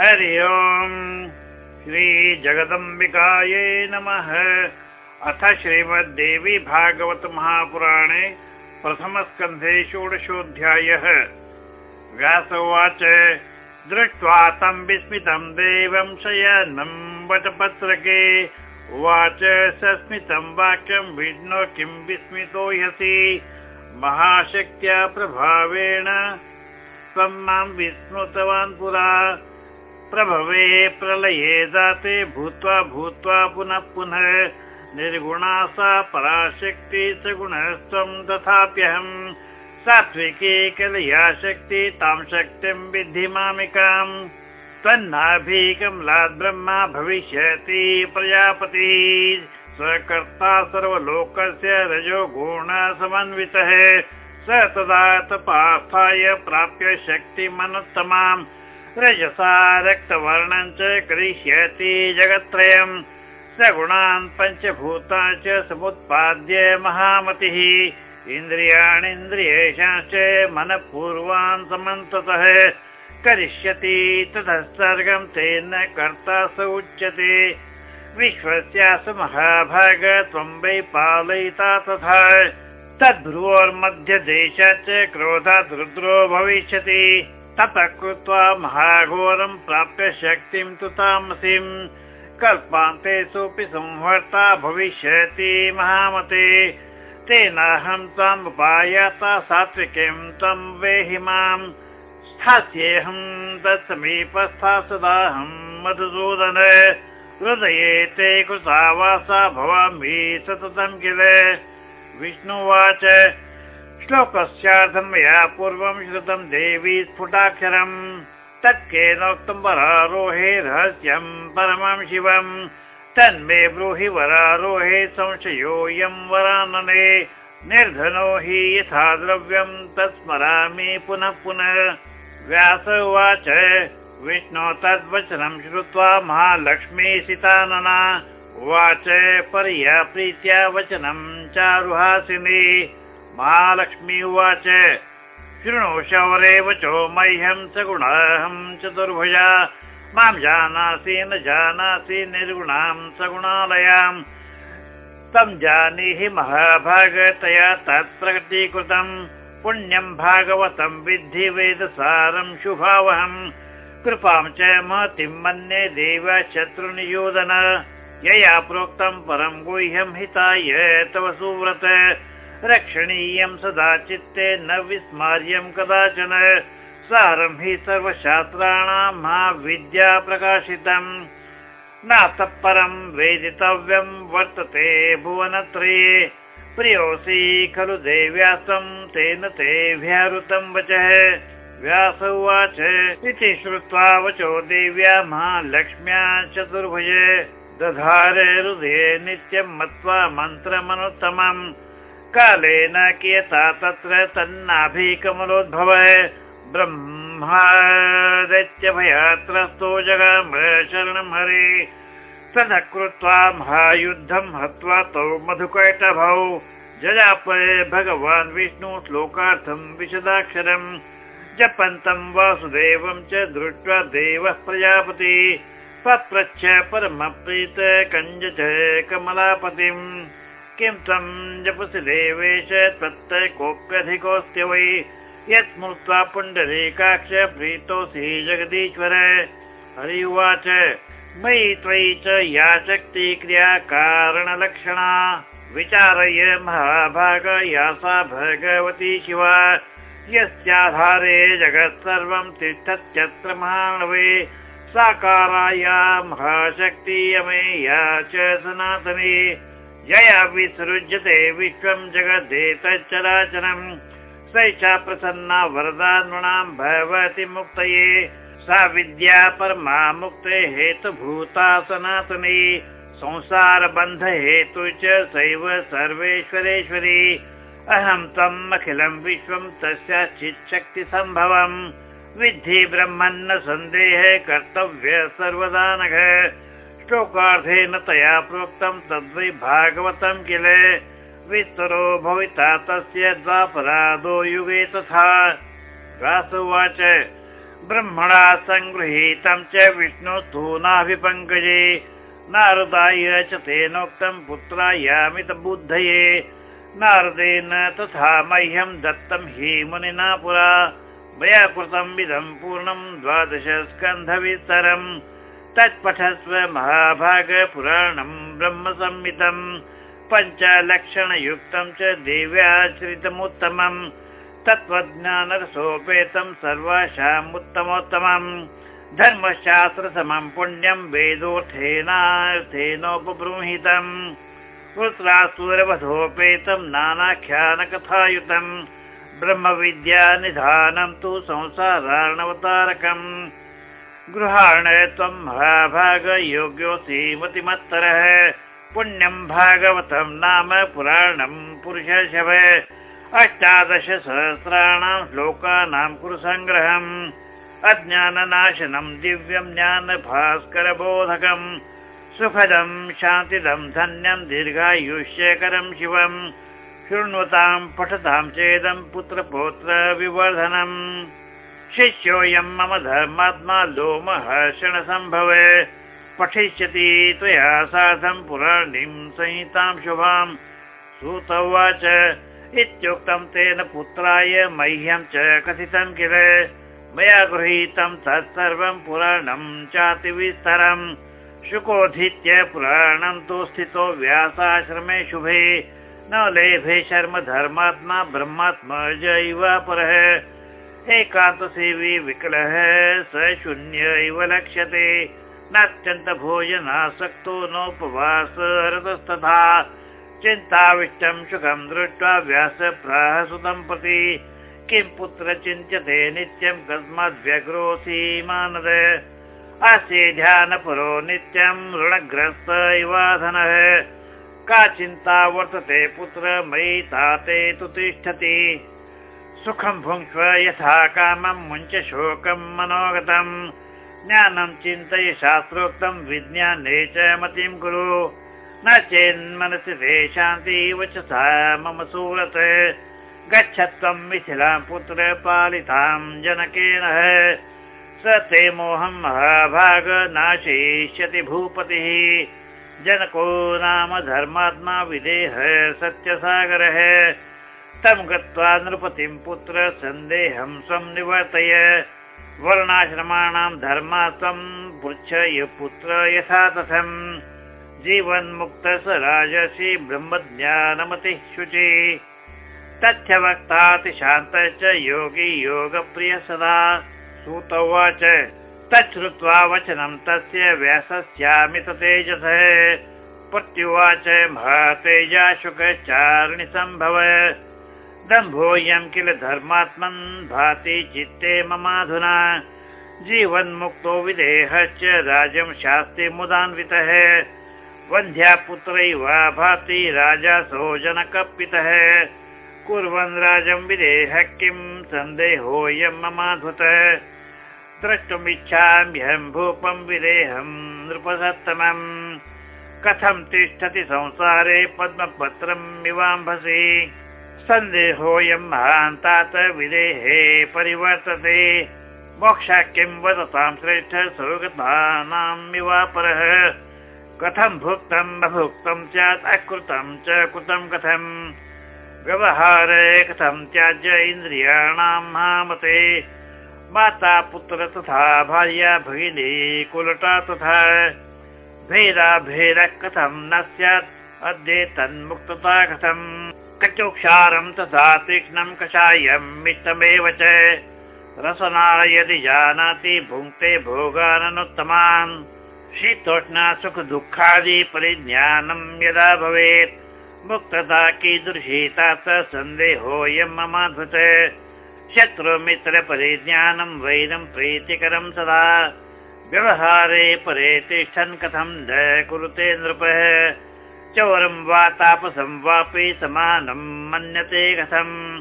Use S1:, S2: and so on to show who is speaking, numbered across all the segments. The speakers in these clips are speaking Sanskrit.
S1: हरि ओम्। श्रीजगदम्बिकायै नमः। अथ श्रीमद्देवी भागवत महापुराणे प्रथमस्कन्धे षोडशोऽध्यायः। व्यास उवाच। दृष्ट्वा तं विस्मितं देवं शयनं वटपत्रके। उवाच सस्मितं वाक्यं विष्णो किं विस्मितो ह्यसि। महाशक्त्या प्रभावेण। त्वं मां विस्मृतवान् पुरा प्रभवे प्रलये जाते भूत्वा भूत्वा पुनः पुनः निर्गुणा सा पराशक्ति स गुणस्त्वं तथाप्यहम् सात्विकी कलया शक्ति तां शक्तिं विद्धि मामिकाम्। तन्नाभिकमलाद् ब्रह्मा भविष्यति प्रजापति। स्वकर्ता सर्वलोकस्य रजो गुण समन्वितः। स तदा तपास्थाय प्राप्य शक्तिमनुत्तमाम् रजसा च करिष्यति जगत्त्रयम् सगुणान् पञ्चभूतान् च समुत्पाद्य महामतिः। इन्द्रियाणीन्द्रियेषाश्च मनःपूर्वान् समन्ततः। करिष्यति ततः सर्गं तेन कर्ता स उच्यते। विश्वस्यास महाभाग त्वं वै पालयिता तथा। तद्भ्रुवोर्मध्यदेशाच्च क्रोधात् रुद्रो भविष्यति ततः कृत्वा महाघोरं प्राप्य शक्तिं तु तामसीं कल्पान्ते सोऽपि संहर्ता भविष्यति महामते। तेनाहं त्वामुपायाता सात्विकीं तं वेहि मां स्थास्येऽहं तत्समीपस्था सदाहं मधुसूदन। हृदये ते कृता वासा भवामि सततं किल विष्णुवाच श्लोकस्यार्थं मया पूर्वं श्रुतं देवी स्फुटाक्षरम् तत्केनोक्तं वरारोहे रहस्यं परमं शिवम् तन्मे ब्रूहि वरारोहे संशयोऽयं वरानने निर्धनो हि यथा द्रव्यं तत्स्मरामि पुनः पुनः। व्यास उवाच विष्णो तद्वचनं श्रुत्वा महालक्ष्मी सीतानना। उवाच पर्या प्रीत्या वचनं चारुहासिनी महालक्ष्मी उवाच। शृणु शौरे वचो मह्यं सगुणाहं चतुर्भुजा मां जानासि न जानासि निर्गुणां सगुणालयां तं जानीहि महाभागतया तत् प्रकटीकृतं पुण्यं भागवतं विद्धि वेदसारं शुभावहम्। कृपां च महतिं मन्ये देव शत्रुनियोदन यया प्रोक्तं परं गुह्यं हिताय तव सुव्रत रक्षणीयं सदा चित्ते न विस्मार्यं कदाचन। सारं हि सर्वशास्त्राणां महाविद्या प्रकाशितम्। नातः परं वेदितव्यं वर्तते भुवनत्रये प्रियोऽसि खलु देव्यासं तेन ते व्याहृतं वचः। व्यास उवाच इति श्रुत्वा वचो देव्या महालक्ष्म्या चतुर्भुज। दधारे हृदये नित्यं मत्वा मन्त्रमनुत्तमम् कालेन कियता तत्र तन्नाभिकमलोद्भव। ब्रह्मादैत्यभयात्रस्तो जगाम शरणं हरे ततः कृत्वा महायुद्धं हत्वा तौ मधुकैटभौ। जजापरे भगवान् विष्णु श्लोकार्थं विशदाक्षरम् जपन्तं वासुदेवं च दृष्ट्वा देवः प्रजापति। पप्रच्छ परमप्रीत कञ्ज च कमलापतिम् किं त्वं जपसि देवेश तत्र कोऽप्यधिकोऽस्ति वै? यत् स्मृत्वा पुण्डरीकाक्ष प्रीतोऽसि जगदीश्वर। हरि उवाच मयि त्वयि च या शक्ति क्रियाकारणलक्षणा। विचारय महाभाग या सा भगवती शिवा। यस्याधारे जगत् सर्वं तिष्ठत्यत्र महानवे। साकाराया महाशक्ति अमेया च सनातनी यया विसृज्यते विश्वं जगदेतच्चराचरम् सैषा प्रसन्ना वरदा नृणां भवति मुक्तये। सा विद्या परमा मुक्ते हेतुभूता सनातनी संसारबन्ध हेतु च सैव सर्वेश्वरेश्वरी। अहं त्वम् अखिलं विश्वं तस्याश्चिच्छक्तिसम्भवम् विद्धि ब्रह्मन्न सन्देह कर्तव्य सर्वदा नघ श्लोकार्थेन तया प्रोक्तं तद्वै भागवतं किल? विस्तरो भविता तस्य द्वापरादो युगे तथा। उवाच ब्रह्मणा सङ्गृहीतं च विष्णु नाभिपङ्कजे नारदाय च तेनोक्तं पुत्रायामित बुद्धये। नारदेन तथा मह्यं दत्तं हि मुनिना पुरा। मया कृतम् इदं पूर्णं द्वादश स्कन्धविस्तरम् तत्पठस्व महाभागपुराणं ब्रह्मसंहितं पञ्चलक्षणयुक्तं च देव्याश्रितमुत्तमम् तत्त्वज्ञानरसोपेतं सर्वासाम् उत्तमोत्तमम् धर्मशास्त्रसमं पुण्यं वेदोऽर्थेनार्थेनोपबृंहितम् पुत्रासुरवधोपेतं नानाख्यानकथायुतम् ब्रह्मविद्यानिधानं तु संसारार्णवतारकम् गृहाण त्वं महाभागयोग्योऽसि मतिमत्तरः पुण्यं भागवतं नाम पुराणं पुरुषशव अष्टादशसहस्राणां श्लोकानां कुरु सङ्ग्रहम् अज्ञाननाशनं दिव्यं ज्ञानभास्करबोधकम्। सुखदं शान्तिदं धन्यं दीर्घायुष्यकरं शिवम्। शृण्वतां पठतां चेदं पुत्रपौत्र विवर्धनम् शिष्योऽयं मम धर्मात्मा लोमहर्षणसम्भव। पठिष्यति त्वया सार्धं पुराणीं संहितां शुभां। सुत उवाच इत्युक्तं तेन पुत्राय मह्यं च कथितं किल? मया गृहीतं तत्सर्वं पुराणं चातिविस्तरम् शुकोधित्य पुराणं तु स्थितो व्यासाश्रमे शुभे। न लेभे शर्म धर्मात्मा ब्रह्मात्मा जैव परः एकान्तसेवी विकलः स शून्य इव लक्ष्यते। नात्यन्त भोजनासक्तो नोपवासरतस्तथा चिन्ताविष्टं सुखं दृष्ट्वा व्यास प्राहसुतं प्रति किं पुत्र चिन्त्यते नित्यं कस्माद्व्यग्रोऽसि मानद। अस्य ध्यानपुरो नित्यं ऋणग्रस्त इवाधनः। का चिन्ता वर्तते पुत्र मयि ताते तु तिष्ठति। सुखं भुङ्क्ष्व यथा कामं मुञ्च शोकं मनोगतम् ज्ञानं चिन्तय शास्त्रोक्तं विज्ञाने च मतिं कुरु। न चेन्मनसि ते शान्ति वचसा मम सुरत्। गच्छ त्वं मिथिलां पुत्र पालितां जनकेन। स ते मोहं महाभाग नाशयिष्यति भूपतिः। जनको नाम धर्मात्मा विदेह सत्यसागरः तं गत्वा नृपतिं पुत्र सन्देहं स्वं निवर्तय। वर्णाश्रमाणां धर्मा त्वं पृच्छय पुत्र यथा तथम्। जीवन्मुक्त स राजसि ब्रह्मज्ञानमतिः शुचि। तथ्यवक्तातिशान्तश्च योगी योगप्रिय सदा। सूत उवाच तच्छ्रुत्वा वचनं तस्य व्यासस्यामित तेजसः प्रत्युवाच शुकचारिणि सम्भव दम्भोऽयं किल धर्मात्मन् भाति चित्ते ममाधुना। जीवन्मुक्तो विदेहश्च राजं शास्त्रे मुदान्वितः। वन्ध्या पुत्रैव भाति राजा सो जनकपितः कुर्वन् राजं विदेह किं सन्देहोऽयं ममाधुत। द्रष्टुमिच्छाम्यहं भूपं विदेहं नृपसत्तमम्। कथं तिष्ठति संसारे पद्मपत्रम् इवाम्भसि सन्देहोऽयं महान्तात विदेहे परिवर्तते। मोक्षा किं वदतां श्रेष्ठ इवापरः कथं भुक्तं बभुक्तं स्यात् अकृतं च कृतं कथम् इन्द्रियाणां महामते। माता पुत्र तथा भार्या भगिनी कुलटा तथा। भेदा भेदः कथं न स्यात् अद्य तन्मुक्तता कथम् कचोक्षारं तथा तीक्ष्णं कषायम् इष्टमेव च। रसना यदि जानाति भुङ्क्ते भोगाननुत्तमान्। शीतोष्णा सुख दुःखादि परिज्ञानं यदा भवेत्। मुक्तता कीदृशी तात सन्देहोऽयं ममाधृत शत्रुमित्र परिज्ञानं वैरं प्रीतिकरं सदा। व्यवहारे परे तिष्ठन् कथं न कुरुते नृपः चौरं वा तापसं वापि समानं मन्यते कथम्।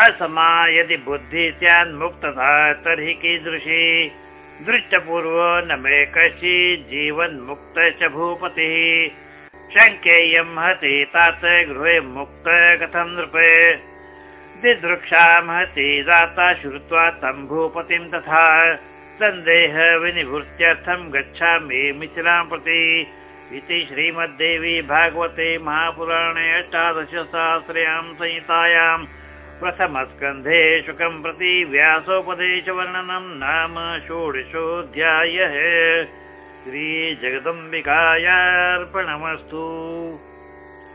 S1: असमा यदि बुद्धिः स्यान्मुक्तता तर्हि कीदृशी? दृष्टपूर्व न मे कश्चित् जीवन्मुक्त च भूपतिः। शङ्केयं हति तात गृहे मुक्त कथं नृप। दिदृक्षा महती दाता श्रुत्वा तं भूपतिं तथा। सन्देह विनिवृत्त्यर्थं गच्छामि मिथिलां प्रति इति श्रीमद्देवी भागवते महापुराणे अष्टादशसहस्र्यां संहितायां प्रथमस्कन्धे शुकं प्रति व्यासोपदेशवर्णनं नाम षोडशोऽध्यायः। श्रीजगदम्बिकायार्पणमस्तु